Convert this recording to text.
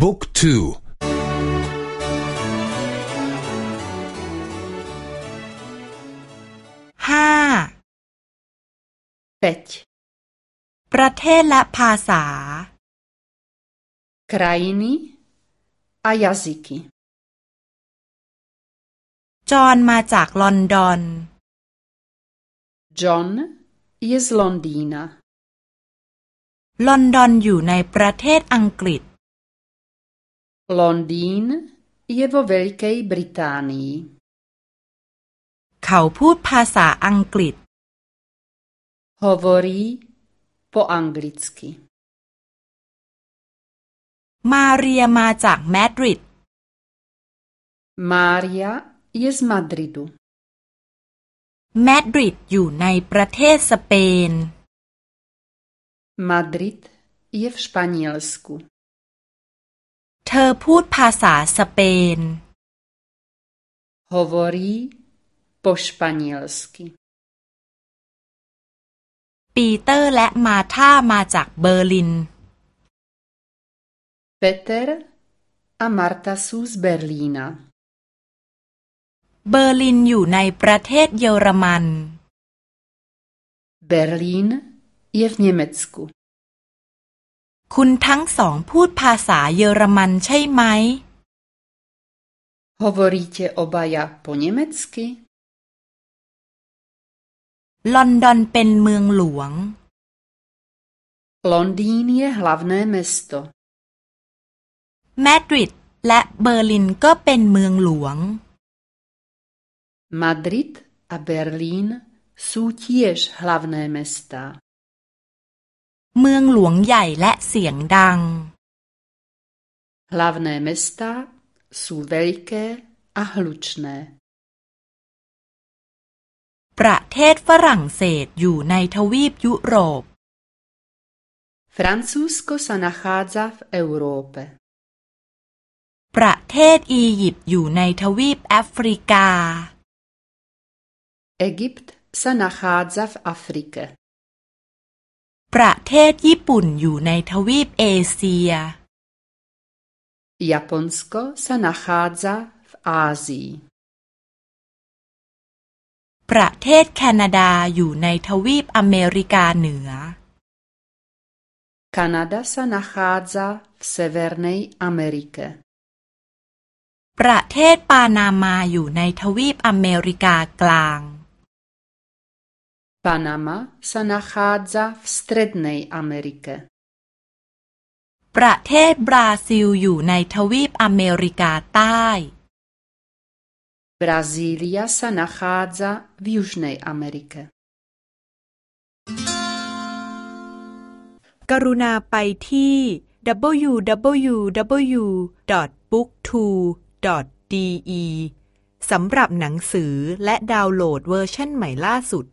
บุ๊กทูห้าเป็ดประเทศและภาษา krajiny a jazyky จอห์นมาจากลอนดอน John je z Londýna ลอนดอนอยู่ในประเทศอังกฤษ Londýn je vo Veľkej Británii เขาพูดภาษาอังกฤษ Hovorí po anglicky มาเรียมาจากมาดริด Mária je z Madridu มาดริดอยู่ในประเทศสเปน Madrid je v Španělsku เธอพูดภาษาสเปน Hovorí po španělsky ปีเตอร์และมาธามาจากเบอร์ลิน Peter a Marta sú z Berlína เบอร์ลินอยู่ในประเทศเยอรมัน Berlín je v Německu คุณทั้งสองพูดภาษาเยอรมันใช่ไหม Hovoríte obaja po německy? ลอนดอนเป็นเมืองหลวง Londýn je hlavné mesto. มาดริดและเบอร์ลินก็เป็นเมืองหลวง Madrid a Berlín sú tiež hlavné mestá. เมืองหลวงใหญ่และเสียงดัง Hlavné mestá sú veľké a hlučné. ประเทศฝรั่งเศสอยู่ในทวีปยุโรป Francúzsko sa nachádza v Európe. ประเทศอียิปต์อยู่ในทวีปแอฟริกา Egypt sa nachádza v Afrike. ประเทศญี่ปุ่นอยู่ในทวีปเอเชีย Japonsko sa nachádza v Ázii. ประเทศแคนาดาอยู่ในทวีปอเมริกาเหนือ Kanada sa nachádza v Severnej Amerike. ประเทศปานามาอยู่ในทวีปอเมริกากลาง Panama sa nachádza v Strednej Amerike. ประเทศบราซิลอยู่ในทวีปอเมริกาใต้ Brazília sa nachádza v Južnej Amerike. กรุณาไปที่ www.booktwo.de สำหรับหนังสือและดาวน์โหลดเวอร์ชันใหม่ล่าสุด